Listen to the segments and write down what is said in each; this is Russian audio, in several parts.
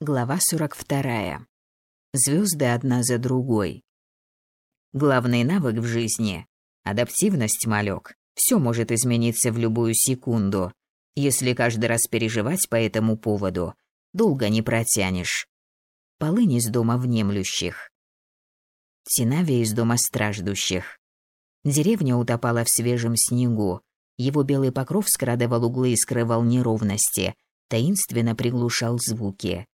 Глава 42. Звезды одна за другой. Главный навык в жизни – адаптивность, малек. Все может измениться в любую секунду. Если каждый раз переживать по этому поводу, долго не протянешь. Полынь из дома внемлющих. Тинавия из дома страждущих. Деревня утопала в свежем снегу. Его белый покров скрадывал углы и скрывал неровности, таинственно приглушал звуки.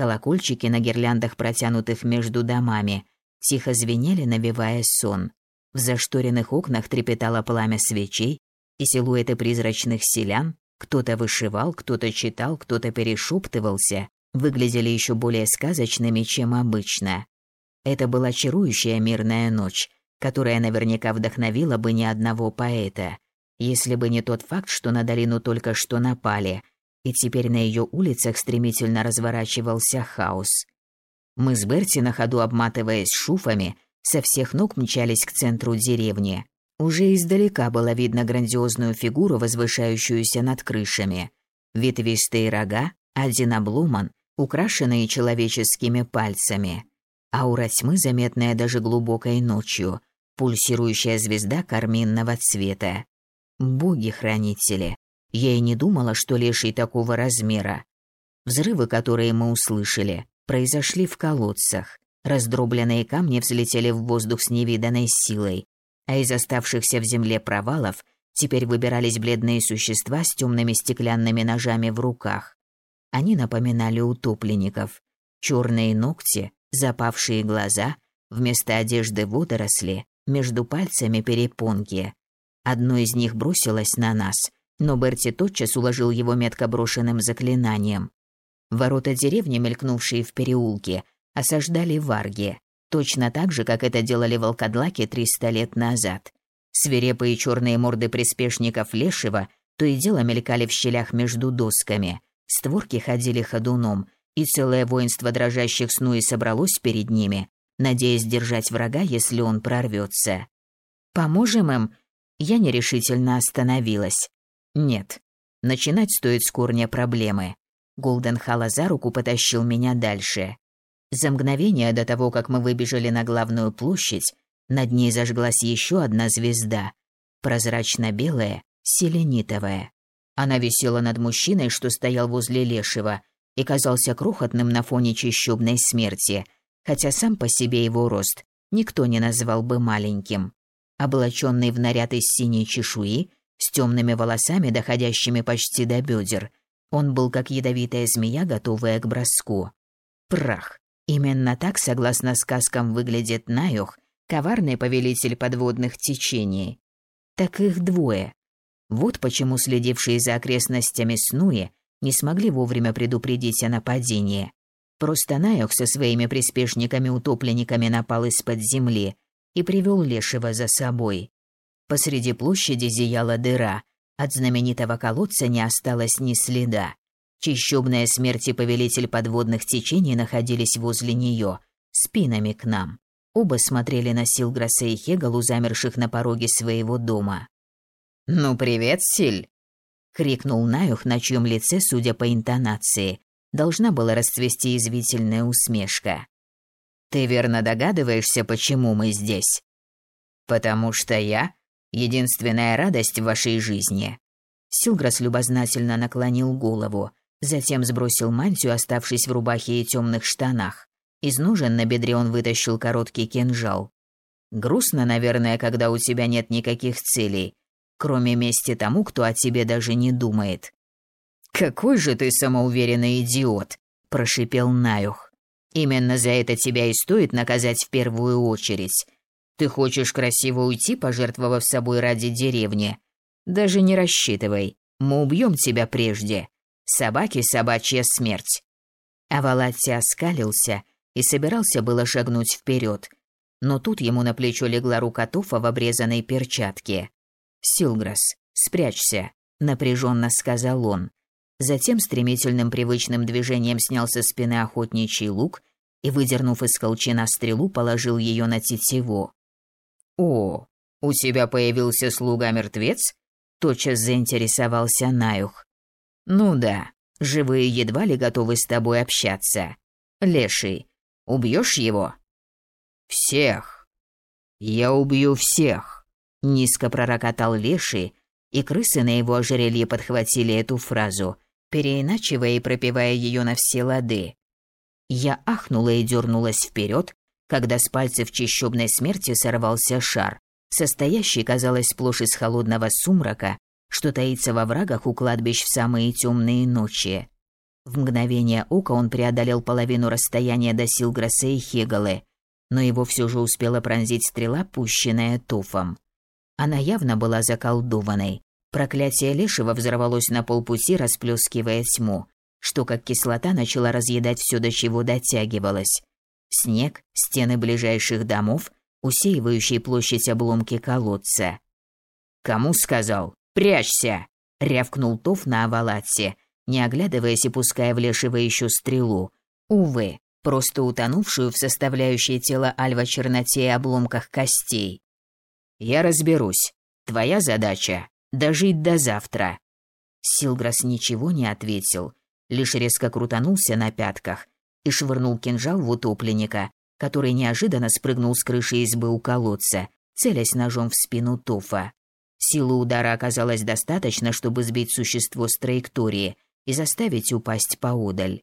Колокольчики на гирляндах, протянутых между домами, тихо звенели, навевая сон. В зашторенных окнах трепетало пламя свечей, и силуэты призрачных селян, кто-то вышивал, кто-то читал, кто-то перешептывался, выглядели еще более сказочными, чем обычно. Это была чарующая мирная ночь, которая наверняка вдохновила бы ни одного поэта, если бы не тот факт, что на долину только что напали, и теперь на ее улицах стремительно разворачивался хаос. Мы с Берти на ходу обматываясь шуфами, со всех ног мчались к центру деревни. Уже издалека было видно грандиозную фигуру, возвышающуюся над крышами. Ветвистые рога, один обломан, украшенные человеческими пальцами. Аура тьмы, заметная даже глубокой ночью, пульсирующая звезда карминного цвета. Боги-хранители, я и не думала, что леший такого размера. Взрывы, которые мы услышали, произошли в колодцах. Раздробленные камни взлетели в воздух с невиданной силой, а из оставшихся в земле провалов теперь выбирались бледные существа с темными стеклянными ножами в руках. Они напоминали утопленников. Черные ногти, запавшие глаза, вместо одежды водоросли, между пальцами перепонки. Одно из них бросилось на нас — но Берти тотчас уложил его метко брошенным заклинанием. Ворота деревни, мелькнувшие в переулке, осаждали варги, точно так же, как это делали волкодлаки триста лет назад. Свирепые черные морды приспешников Лешего то и дело мелькали в щелях между досками, створки ходили ходуном, и целое воинство дрожащих снуи собралось перед ними, надеясь держать врага, если он прорвется. «Поможем им?» Я нерешительно остановилась. Нет. Начинать стоит с корня проблемы. Голден Хала за руку потащил меня дальше. За мгновение до того, как мы выбежали на главную площадь, над ней зажглась еще одна звезда. Прозрачно-белая, селенитовая. Она висела над мужчиной, что стоял возле Лешего, и казался крохотным на фоне чищубной смерти, хотя сам по себе его рост никто не назвал бы маленьким. Облаченный в наряд из синей чешуи, с темными волосами, доходящими почти до бедер. Он был как ядовитая змея, готовая к броску. Прах. Именно так, согласно сказкам, выглядит Наюх, коварный повелитель подводных течений. Так их двое. Вот почему следившие за окрестностями Снуи не смогли вовремя предупредить о нападении. Просто Наюх со своими приспешниками-утопленниками напал из-под земли и привел Лешего за собой. Посреди площади зияла дыра. От знаменитого колодца не осталось ни следа. Чищобная смерть и повелитель подводных течений находились возле нее, спинами к нам. Оба смотрели на Силграса и Хегалу, замерших на пороге своего дома. «Ну, привет, Силь!» — крикнул Наюх, на чьем лице, судя по интонации, должна была расцвести извительная усмешка. «Ты верно догадываешься, почему мы здесь?» «Потому что я Единственная радость в вашей жизни. Силграс любознательно наклонил голову, затем сбросил мантию, оставшись в рубахе и темных штанах. Из ножен на бедре он вытащил короткий кинжал. Грустно, наверное, когда у тебя нет никаких целей, кроме мести тому, кто о тебе даже не думает. Какой же ты самоуверенный идиот, прошипел Наюх. Именно за это тебя и стоит наказать в первую очередь. Ты хочешь красиво уйти, пожертвовав собой ради деревни? Даже не рассчитывай. Мы убьем тебя прежде. Собаки собачья смерть. А Валатти оскалился и собирался было шагнуть вперед, но тут ему на плечо легла рука Туфа в обрезанной перчатке. «Силграс, спрячься», — напряженно сказал он. Затем стремительным привычным движением снял со спины охотничий лук и, выдернув из колчана стрелу, положил ее на тетиву. «О, у тебя появился слуга-мертвец?» Тотчас заинтересовался Наюх. «Ну да, Живые едва ли готовы с тобой общаться. Леший, убьешь его?» «Всех! Я убью всех!» Низко пророкотал Леший, и крысы на его ожерелье подхватили эту фразу, переиначивая и пропевая ее на все лады. Я ахнула и дернулась вперед, когда с пальцев чищебной смерти сорвался шар, состоящий, казалось, сплошь из холодного сумрака, что таится во врагах у кладбищ в самые темные ночи. В мгновение ока он преодолел половину расстояния до Силграса и Хегалы, но его все же успела пронзить стрела, пущенная туфом. Она явно была заколдованной. Проклятие Лешего взорвалось на полпути, расплескивая тьму, что как кислота начала разъедать все, до чего дотягивалось. Снег, стены ближайших домов, усеивающие площадь обломки колодца. «Кому сказал? Прячься!» — рявкнул Тоф на Авалатсе, не оглядываясь и пуская в Лешего еще стрелу. Увы, просто утонувшую в составляющей тело Альва черноте и обломках костей. Я разберусь. Твоя задача — дожить до завтра». Силграс ничего не ответил, лишь резко крутанулся на пятках и швырнул кинжал в утопленника, который неожиданно спрыгнул с крыши избы у колодца, целясь ножом в спину Туфа. Силы удара оказалось достаточно, чтобы сбить существо с траектории и заставить упасть поодаль.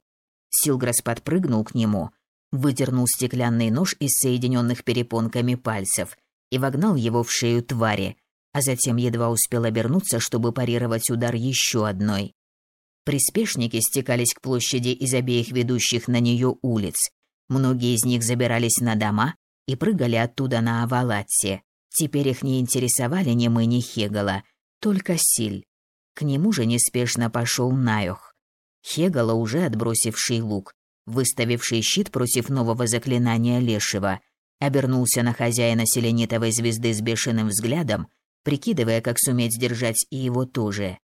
Силграс подпрыгнул к нему, выдернул стеклянный нож из соединенных перепонками пальцев и вогнал его в шею твари, а затем едва успел обернуться, чтобы парировать удар еще одной. Приспешники стекались к площади из обеих ведущих на нее улиц. Многие из них забирались на дома и прыгали оттуда на Авалатсе. Теперь их не интересовали ни мы, ни Хегала, только Силь. К нему же неспешно пошел Найох. Хегала, уже отбросивший лук, выставивший щит против нового заклинания Лешего, обернулся на хозяина селенитовой звезды с бешеным взглядом, прикидывая, как суметь сдержать и его тоже.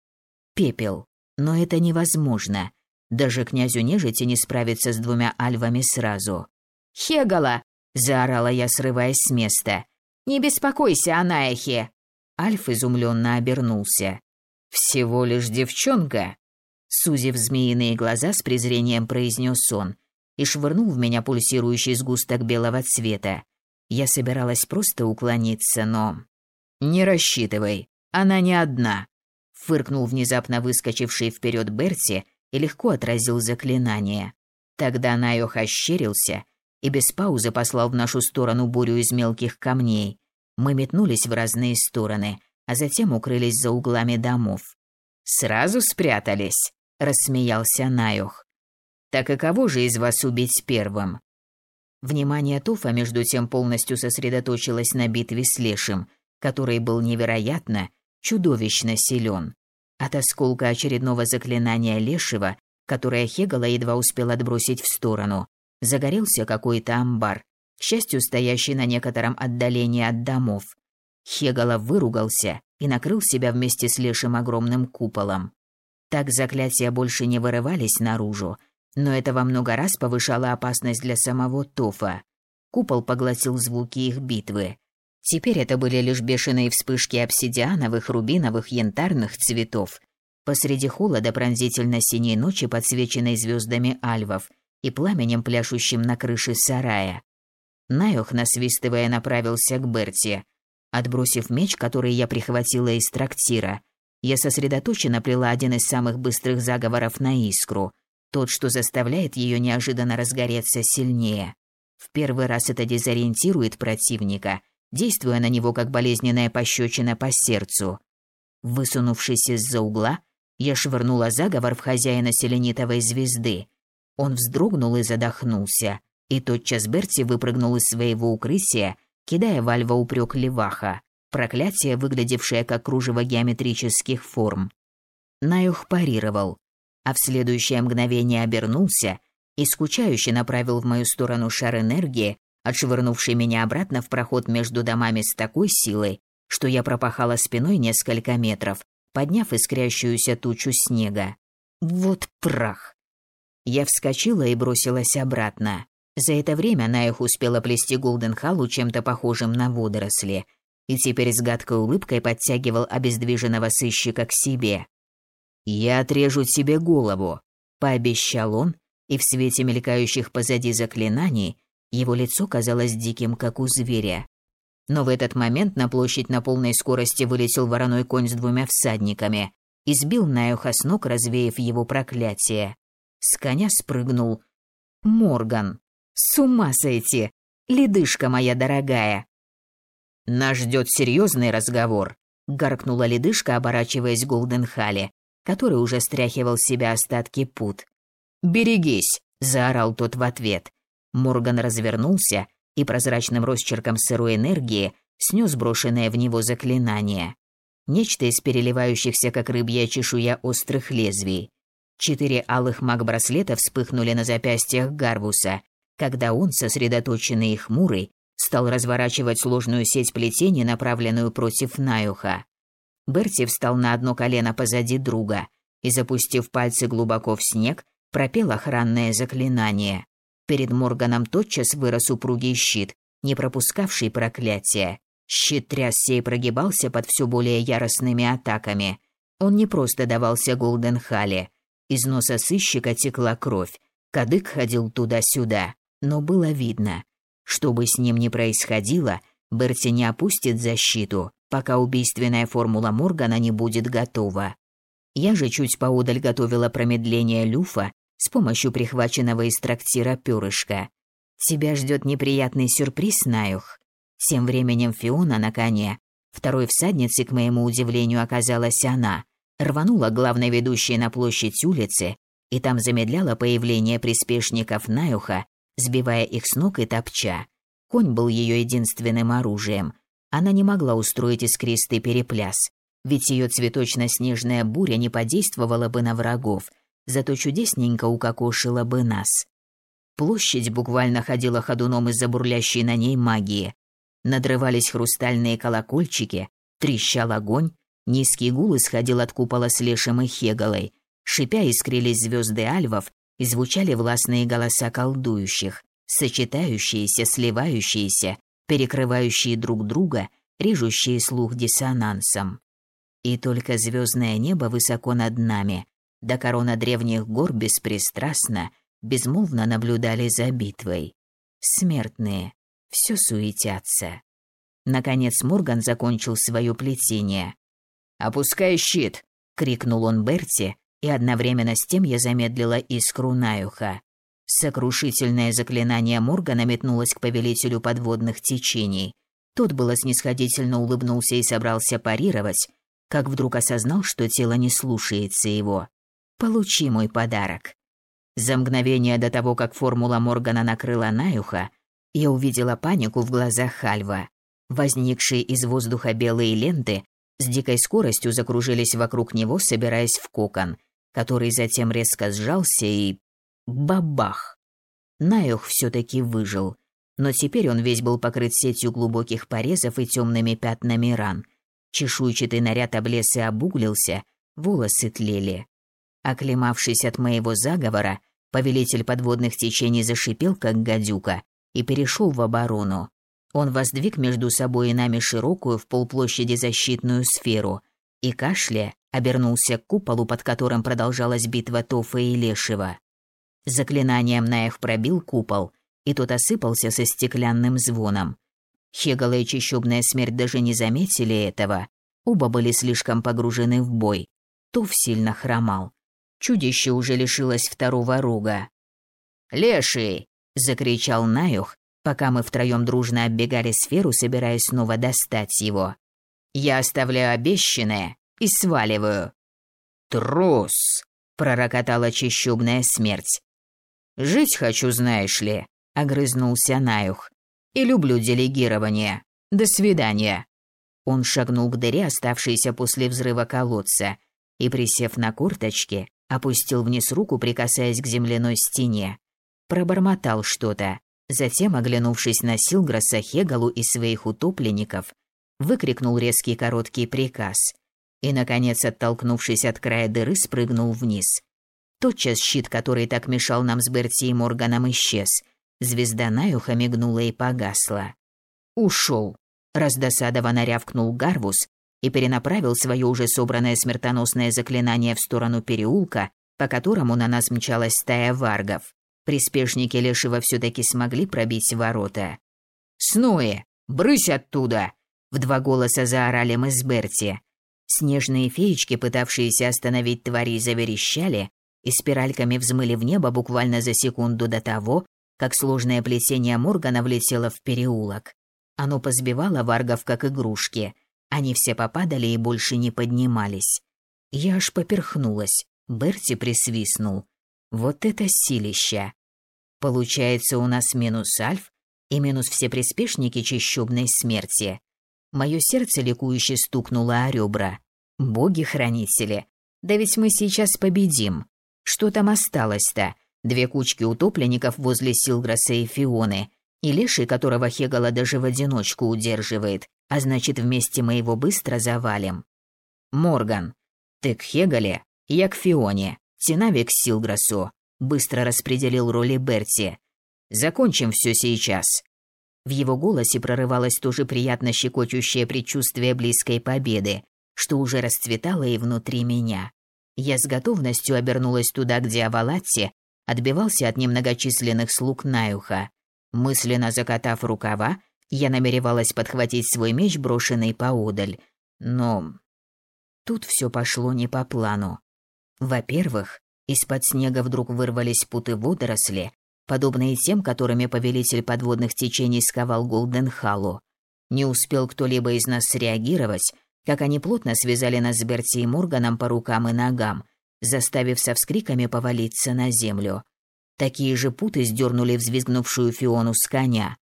Пепел. Но это невозможно. Даже князю нежити не справиться с двумя альвами сразу. «Хегала!» – заорала я, срываясь с места. «Не беспокойся, Анаехе!» Альф изумленно обернулся. «Всего лишь девчонка!» Сузив змеиные глаза, с презрением произнес он и швырнул в меня пульсирующий сгусток белого цвета. Я собиралась просто уклониться, но... «Не рассчитывай, она не одна», — фыркнул внезапно выскочивший вперед Берти и легко отразил заклинание. Тогда Найох ощерился и без паузы послал в нашу сторону бурю из мелких камней. Мы метнулись в разные стороны, а затем укрылись за углами домов. «Сразу спрятались», — рассмеялся Найох. Так и кого же из вас убить первым? Внимание Туфа между тем полностью сосредоточилось на битве с Лешим, который был невероятно, чудовищно силен. От осколка очередного заклинания Лешего, которое Хегала едва успел отбросить в сторону, загорелся какой-то амбар, к счастью, стоящий на некотором отдалении от домов. Хегала выругался и накрыл себя вместе с Лешим огромным куполом. Так заклятия больше не вырывались наружу, но это во много раз повышало опасность для самого Тофа. Купол поглотил звуки их битвы. Теперь это были лишь бешеные вспышки обсидиановых, рубиновых, янтарных цветов. Посреди холода пронзительно-синей ночи, подсвеченной звездами альвов и пламенем, пляшущим на крыше сарая. Найох, насвистывая, направился к Берти. Отбросив меч, который я прихватила из трактира, я сосредоточенно плела один из самых быстрых заговоров на искру – тот, что заставляет ее неожиданно разгореться сильнее. В первый раз это дезориентирует противника, действуя на него как болезненная пощечина по сердцу. Высунувшись из-за угла, я швырнула заговор в хозяина селенитовой звезды. Он вздрогнул и задохнулся, и тотчас Берти выпрыгнул из своего укрытия, кидая Вальва упрек Леваха, проклятие, выглядевшее как кружево геометрических форм. Наюх парировал, а в следующее мгновение обернулся и скучающе направил в мою сторону шар энергии, отшвырнувший меня обратно в проход между домами с такой силой, что я пропахала спиной несколько метров, подняв искрящуюся тучу снега. Вот прах! Я вскочила и бросилась обратно. За это время Наих успела плести Голденхалу чем-то похожим на водоросли, и теперь с гадкой улыбкой подтягивал обездвиженного сыщика к себе. «Я отрежу тебе голову. пообещал он, и в свете мелькающих позади заклинаний его лицо казалось диким, как у зверя. Но в этот момент на площадь на полной скорости вылетел вороной конь с двумя всадниками и сбил Наюха с ног, развеяв его проклятие. С коня спрыгнул Морган. С ума сойти! Ледышка моя дорогая! Нас ждет серьезный разговор, гаркнула ледышка, оборачиваясь к Голденхале, который уже стряхивал с себя остатки пут. «Берегись!» – заорал тот в ответ. Морган развернулся и прозрачным росчерком сырой энергии снес брошенное в него заклинание. Нечто из переливающихся, как рыбья чешуя, острых лезвий. Четыре алых маг-браслета вспыхнули на запястьях Гарвуса, когда он, сосредоточенный и хмурый, стал разворачивать сложную сеть плетений, направленную против Наюха. Берти встал на одно колено позади друга и, запустив пальцы глубоко в снег, пропел охранное заклинание. Перед Морганом тотчас вырос упругий щит, не пропускавший проклятия. Щит трясся и прогибался под все более яростными атаками. Он не просто давался Голденхале. Из носа сыщика текла кровь. Кадык ходил туда-сюда. Но было видно. Что бы с ним ни происходило, Берти не опустит защиту, пока убийственная формула Моргана не будет готова. Я же чуть поодаль готовила промедление люфа с помощью прихваченного из трактира перышка. Тебя ждет неприятный сюрприз, Наюх. Тем временем Фиона на коне, второй всадницей, к моему удивлению, оказалась она, рванула главной ведущей на площадь улицы и там замедляла появление приспешников Наюха, сбивая их с ног и топча. Конь был ее единственным оружием. Она не могла устроить искристый перепляс, ведь ее цветочно-снежная буря не подействовала бы на врагов – зато чудесненько укокошила бы нас. Площадь буквально ходила ходуном из-за бурлящей на ней магии. Надрывались хрустальные колокольчики, трещал огонь, низкий гул исходил от купола с Лешем и Хеголой, шипя искрились звезды альвов и звучали властные голоса колдующих, сочетающиеся, сливающиеся, перекрывающие друг друга, режущие слух диссонансом. И только звездное небо высоко над нами до корона древних гор беспристрастно, безмолвно наблюдали за битвой. Смертные, все суетятся. Наконец Морган закончил свое плетение. «Опускай щит!» — крикнул он Берти, и одновременно с тем я замедлила искру Наюха. Сокрушительное заклинание Моргана метнулось к повелителю подводных течений. Тот было снисходительно улыбнулся и собрался парировать, как вдруг осознал, что тело не слушается его. Получи мой подарок. За мгновение до того, как формула Моргана накрыла Наюха, я увидела панику в глазах Хальва. Возникшие из воздуха белые ленты с дикой скоростью закружились вокруг него, собираясь в кокон, который затем резко сжался и... Бабах! Наюх все-таки выжил, но теперь он весь был покрыт сетью глубоких порезов и темными пятнами ран. Чешуйчатый наряд облез и обуглился, волосы тлели. Оклемавшись от моего заговора, повелитель подводных течений зашипел, как гадюка, и перешел в оборону. Он воздвиг между собой и нами широкую в полплощади защитную сферу и, кашля, обернулся к куполу, под которым продолжалась битва Тофа и Лешего. Заклинанием Наев пробил купол, и тот осыпался со стеклянным звоном. Хегала и Чищобная смерть даже не заметили этого. Оба были слишком погружены в бой. Тоф сильно хромал. Чудище уже лишилось второго рога. «Леший!» — закричал Наюх, пока мы втроем дружно оббегали сферу, собираясь снова достать его. «Я оставляю обещанное и сваливаю». «Трус!» — пророкотала чищубная смерть. «Жить хочу, знаешь ли», — огрызнулся Наюх. «И люблю делегирование. До свидания». Он шагнул к дыре, оставшейся после взрыва колодца, и, присев на курточке, опустил вниз руку, прикасаясь к земляной стене. Пробормотал что-то. Затем, оглянувшись на Силграса, Хегалу и своих утопленников, выкрикнул резкий короткий приказ. И, наконец, оттолкнувшись от края дыры, спрыгнул вниз. Тотчас щит, который так мешал нам с Берти и Морганом, исчез. Звезда Наюха мигнула и погасла. «Ушел!» – раздосадованно рявкнул Гарвус, и перенаправил свое уже собранное смертоносное заклинание в сторону переулка, по которому на нас мчалась стая варгов. Приспешники Лешего все-таки смогли пробить ворота. «Снои! Брысь оттуда!» В два голоса заорали мы с Берти. Снежные феечки, пытавшиеся остановить твари, заверещали и спиральками взмыли в небо буквально за секунду до того, как сложное плетение Моргана влетело в переулок. Оно позбивало варгов как игрушки. Они все попадали и больше не поднимались. Я аж поперхнулась. Берти присвистнул. Вот это силища. Получается, у нас минус альф и минус все приспешники чищубной смерти. Мое сердце ликующе стукнуло о ребра. Боги-хранители, да ведь мы сейчас победим. Что там осталось-то? Две кучки утопленников возле Силграса и Фионы, и леший, которого Хегала даже в одиночку удерживает, а значит, вместе мы его быстро завалим. Морган, ты к Хегале, я к Фионе, Тинави к Силграсу. Быстро распределил роли Берти. Закончим все сейчас. В его голосе прорывалось тоже приятно щекочущее предчувствие близкой победы, что уже расцветало и внутри меня. Я с готовностью обернулась туда, где Авалатти отбивался от немногочисленных слуг Наюха. Мысленно закатав рукава, я намеревалась подхватить свой меч, брошенный поодаль. Но тут все пошло не по плану. Во-первых, из-под снега вдруг вырвались путы водоросли, подобные тем, которыми повелитель подводных течений сковал Голденхалу. Не успел кто-либо из нас среагировать, как они плотно связали нас с Берти и Морганом по рукам и ногам, заставив со вскриками повалиться на землю. Такие же путы сдернули взвизгнувшую Фиону с коня.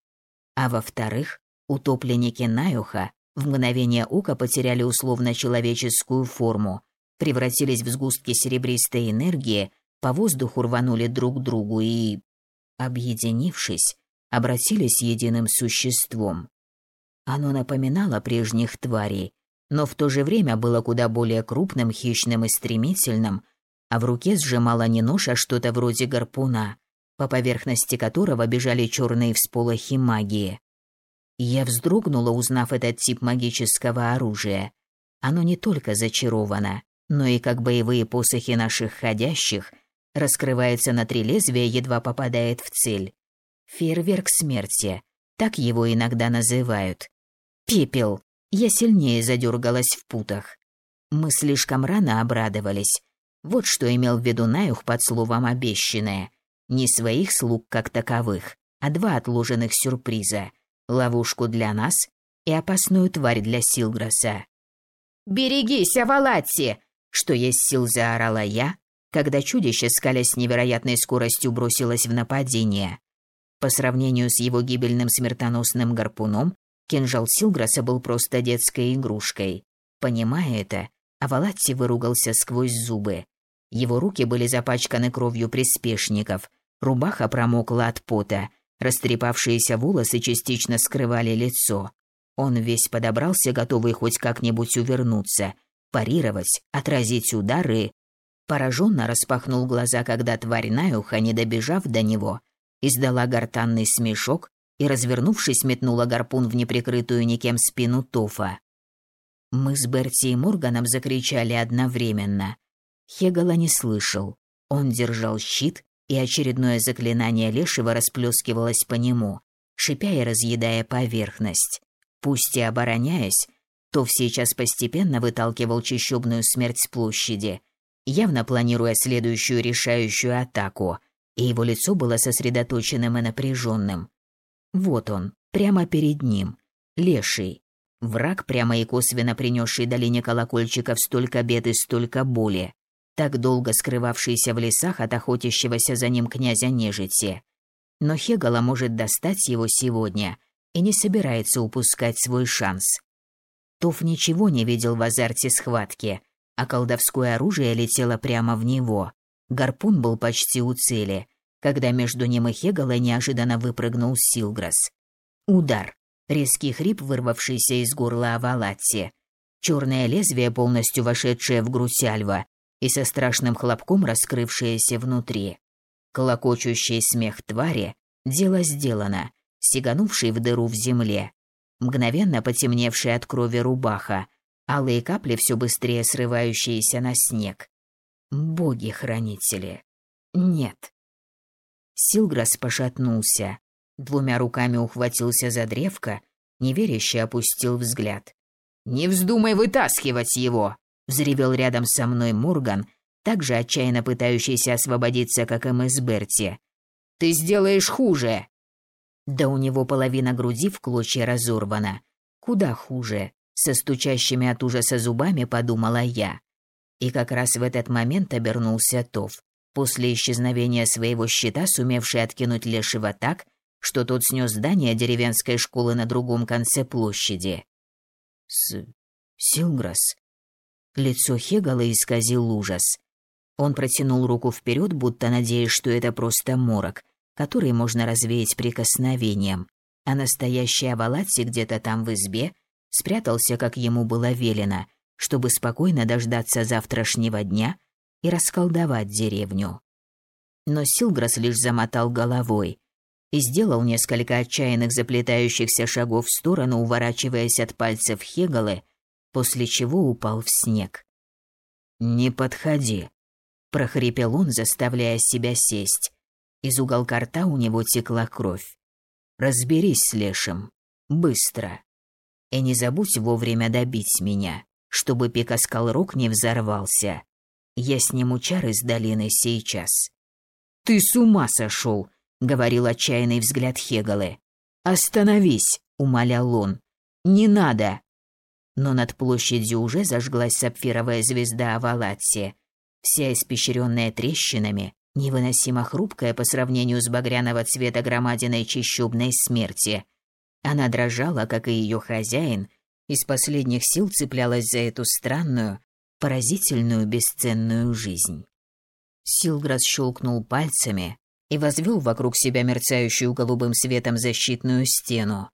А во-вторых, утопленники Наюха в мгновение ока потеряли условно-человеческую форму, превратились в сгустки серебристой энергии, по воздуху рванули друг к другу и, объединившись, обратились единым существом. Оно напоминало прежних тварей, но в то же время было куда более крупным, хищным и стремительным, а в руке сжимало не нож, а что-то вроде гарпуна, по поверхности которого бежали черные всполохи магии. Я вздрогнула, узнав этот тип магического оружия. Оно не только зачаровано, но и как боевые посохи наших ходящих, раскрывается на три лезвия, едва попадает в цель. Фейерверк смерти, так его иногда называют. Пепел, я сильнее задергалась в путах. Мы слишком рано обрадовались. Вот что имел в виду Наюх под словом «обещанное». Не своих слуг как таковых, а два отложенных сюрприза. Ловушку для нас и опасную тварь для Силграса. «Берегись, Авалатти!» Что есть сил заорала я, когда чудище, скалясь с невероятной скоростью, бросилось в нападение. По сравнению с его гибельным смертоносным гарпуном, Кинжал Силграса был просто детской игрушкой. Понимая это, Авалатти выругался сквозь зубы. Его руки были запачканы кровью приспешников, рубаха промокла от пота, растрепавшиеся волосы частично скрывали лицо. Он весь подобрался, готовый хоть как-нибудь увернуться, парировать, отразить удары. Пораженно распахнул глаза, когда тварь Наюха, не добежав до него, издала гортанный смешок и, развернувшись, метнула гарпун в неприкрытую никем спину Тофа. Мы с Берти и Морганом закричали одновременно. Хегала не слышал. Он держал щит, и очередное заклинание Лешего расплескивалось по нему, шипя и разъедая поверхность. Пусть и обороняясь, Тоф сейчас постепенно выталкивал чищубную смерть с площади, явно планируя следующую решающую атаку, и его лицо было сосредоточенным и напряженным. Вот он, прямо перед ним. Леший. Враг, прямо и косвенно принесший долине колокольчиков столько бед и столько боли. Так долго скрывавшийся в лесах от охотящегося за ним князя нежити. Но Хегала может достать его сегодня и не собирается упускать свой шанс. Тоф ничего не видел в азарте схватки, а колдовское оружие летело прямо в него. Гарпун был почти у цели, когда между ним и Хегалой неожиданно выпрыгнул Силграс. Удар. Резкий хрип, вырвавшийся из горла Авалатти. Черное лезвие, полностью вошедшее в грудь Альва, и со страшным хлопком раскрывшееся внутри. Колокочущий смех твари — дело сделано, сиганувший в дыру в земле. Мгновенно потемневшая от крови рубаха, алые капли все быстрее срывающиеся на снег. Боги-хранители. Нет. Силграс пошатнулся, двумя руками ухватился за древко, неверяще опустил взгляд. «Не вздумай вытаскивать его!» — взревел рядом со мной Морган, также отчаянно пытающийся освободиться, как и мы с Берти. «Ты сделаешь хуже!» Да у него половина груди в клочья разорвана. Куда хуже, со стучащими от ужаса зубами подумала я. И как раз в этот момент обернулся Тов, после исчезновения своего щита, сумевший откинуть Лешего так, что тот снес здание деревенской школы на другом конце площади. С... Силграс. Лицо Хегала исказил ужас. Он протянул руку вперед, будто надеясь, что это просто морок, который можно развеять прикосновением, а настоящий Авалатси где-то там в избе спрятался, как ему было велено, чтобы спокойно дождаться завтрашнего дня и расколдовать деревню. Но Силграс лишь замотал головой и сделал несколько отчаянных заплетающихся шагов в сторону, уворачиваясь от пальцев Хегалы, после чего упал в снег. «Не подходи», — прохрипел он, заставляя себя сесть. Из уголка рта у него текла кровь. Разберись с Лешим. Быстро. И не забудь вовремя добить меня, чтобы Пикаскалрок не взорвался. Я сниму чары с долины сейчас. Ты с ума сошел, говорил отчаянный взгляд Хегалы. Остановись, умолял он. Не надо. Но над площадью уже зажглась сапфировая звезда Авалатси, вся испещренная трещинами, невыносимо хрупкая по сравнению с багряного цвета громадиной чищубной смерти. Она дрожала, как и ее хозяин, из последних сил цеплялась за эту странную, поразительную бесценную жизнь. Силграс щелкнул пальцами и возвел вокруг себя мерцающую голубым светом защитную стену.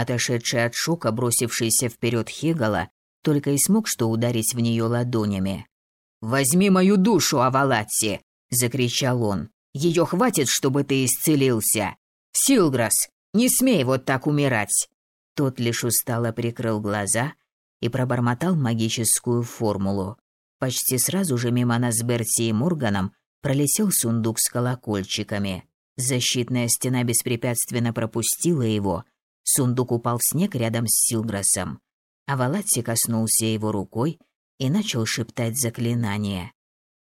Отошедший от шока, бросившийся вперед Хегала, только и смог что ударить в нее ладонями. «Возьми мою душу, Авалатси! — закричал он. «Ее хватит, чтобы ты исцелился! Силграс, не смей вот так умирать!» Тот лишь устало прикрыл глаза и пробормотал магическую формулу. Почти сразу же мимо нас с Берти и Морганом пролетел сундук с колокольчиками. Защитная стена беспрепятственно пропустила его. Сундук упал в снег рядом с Силграсом. А Валатти коснулся его рукой и начал шептать заклинание.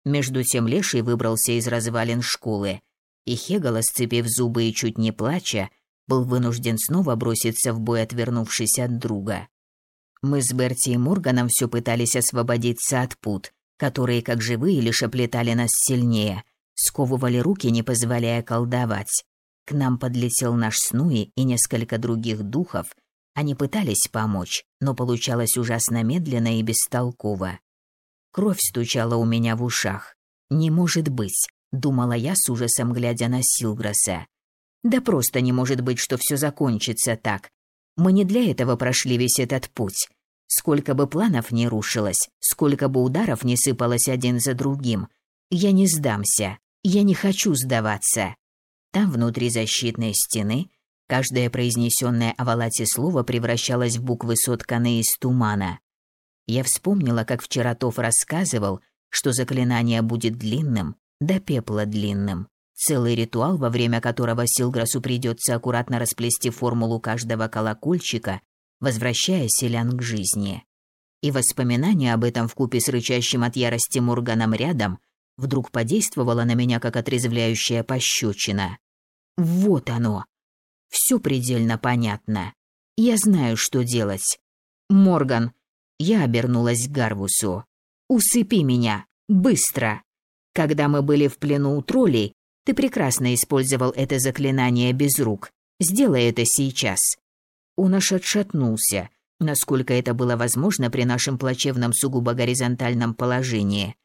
Между тем Леший выбрался из развалин школы, и Хегала, сцепив зубы и чуть не плача, был вынужден снова броситься в бой, отвернувшись от друга. Мы с Берти и Морганом все пытались освободиться от пут, которые, как живые, лишь оплетали нас сильнее, сковывали руки, не позволяя колдовать. К нам подлетел наш Снуи и несколько других духов. Они пытались помочь, но получалось ужасно медленно и бестолково. Кровь стучала у меня в ушах. «Не может быть», — думала я с ужасом, глядя на Силграса. «Да просто не может быть, что все закончится так. Мы не для этого прошли весь этот путь. Сколько бы планов не рушилось, сколько бы ударов не сыпалось один за другим, я не сдамся, я не хочу сдаваться». Там, внутри защитной стены, каждое произнесенное о Валате слово превращалось в буквы, сотканные из тумана. Я вспомнила, как вчера Тоф рассказывал, что заклинание будет длинным, до пепла длинным. Целый ритуал, во время которого Силграсу придется аккуратно расплести формулу каждого колокольчика, возвращая селян к жизни. И воспоминание об этом вкупе с рычащим от ярости Морганом рядом вдруг подействовало на меня как отрезвляющая пощечина. Вот оно. Все предельно понятно. Я знаю, что делать. Морган, я обернулась к Гарвусу. «Усыпи меня! Быстро!» Когда мы были в плену у троллей, ты прекрасно использовал это заклинание без рук. Сделай это сейчас. Он аж отшатнулся, насколько это было возможно при нашем плачевном сугубо горизонтальном положении.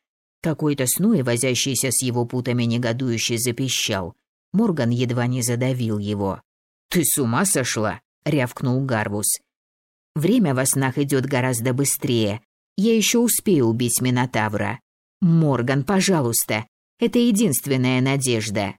Какой-то снуй, возящийся с его путами негодующе запищал. Морган едва не задавил его. «Ты с ума сошла?» — рявкнул Гарвус. Время во снах идет гораздо быстрее. Я еще успею убить Минотавра. Морган, пожалуйста, это единственная надежда.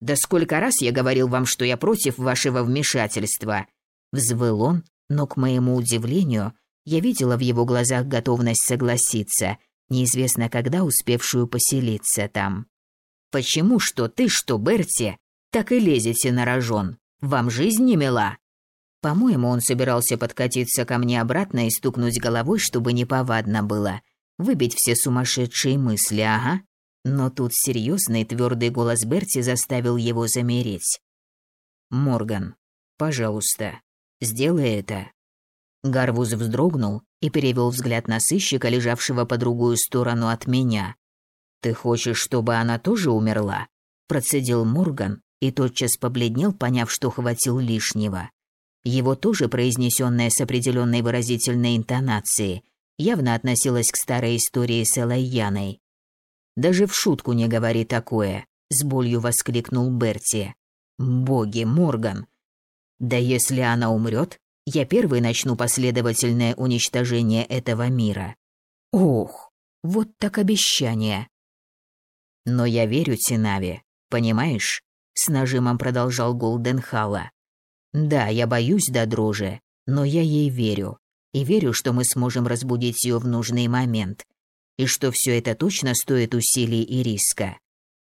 Да сколько раз я говорил вам, что я против вашего вмешательства. Взвыл он, но к моему удивлению, я видела в его глазах готовность согласиться, неизвестно когда успевшую поселиться там. Почему что ты, что Берти, так и лезете на рожон? Вам жизнь не мила? По-моему, он собирался подкатиться ко мне обратно и стукнуть головой, чтобы не повадно было. Выбить все сумасшедшие мысли, ага. Но тут серьезный твердый голос Берти заставил его замереть. «Морган, пожалуйста, сделай это». Гарвуз вздрогнул и перевел взгляд на сыщика, лежавшего по другую сторону от меня. «Ты хочешь, чтобы она тоже умерла?» Процедил Морган и тотчас побледнел, поняв, что хватил лишнего. Его тоже произнесенное с определенной выразительной интонацией явно относилось к старой истории с Элайяной. «Даже в шутку не говори такое», — с болью воскликнул Берти. «Боги, Морган! Да если она умрет, я первый начну последовательное уничтожение этого мира. Ох, вот так обещание. Но я верю Тинаве, понимаешь? С нажимом продолжал Голденхала. Да, я боюсь до дрожи, но я ей верю. И верю, что мы сможем разбудить ее в нужный момент. И что все это точно стоит усилий и риска.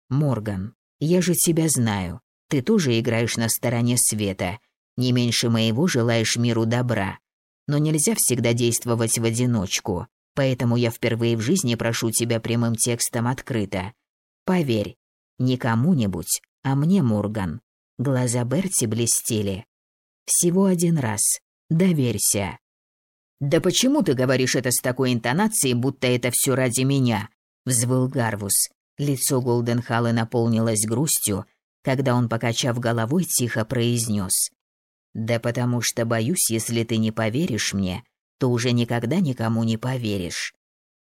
Морган, я же тебя знаю. Ты тоже играешь на стороне света. Не меньше моего желаешь миру добра. Но нельзя всегда действовать в одиночку. Поэтому я впервые в жизни прошу тебя прямым текстом открыто. Поверь, не кому-нибудь, а мне, Морган. Глаза Берти блестели. Всего один раз. Доверься. Да почему ты говоришь это с такой интонацией, будто это все ради меня? взвыл Гарвус. Лицо Голденхала наполнилось грустью, когда он, покачав головой, тихо произнес: "Да потому что боюсь, если ты не поверишь мне, то уже никогда никому не поверишь".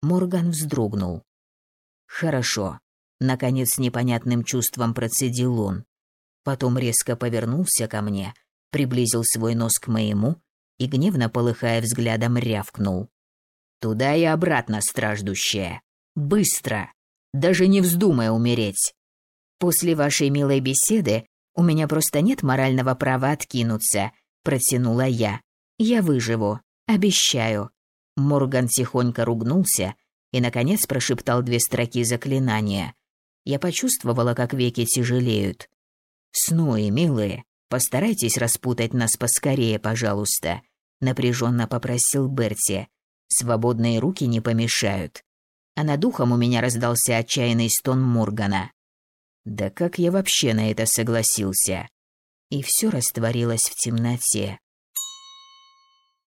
Морган вздрогнул. "Хорошо", наконец с непонятным чувством процедил он. Потом резко повернулся ко мне, приблизил свой нос к моему и гневно полыхая взглядом рявкнул: "Туда и обратно, страждущая. Быстро! Даже не вздумай умереть!" После вашей милой беседы у меня просто нет морального права откинуться, протянула я. Я выживу, обещаю. Морган тихонько ругнулся и наконец прошептал две строки заклинания. Я почувствовала, как веки тяжелеют. Снои, милые, постарайтесь распутать нас поскорее, пожалуйста, напряженно попросил Берти. Свободные руки не помешают. А над ухом у меня раздался отчаянный стон Моргана. Да как я вообще на это согласился? И все растворилось в темноте.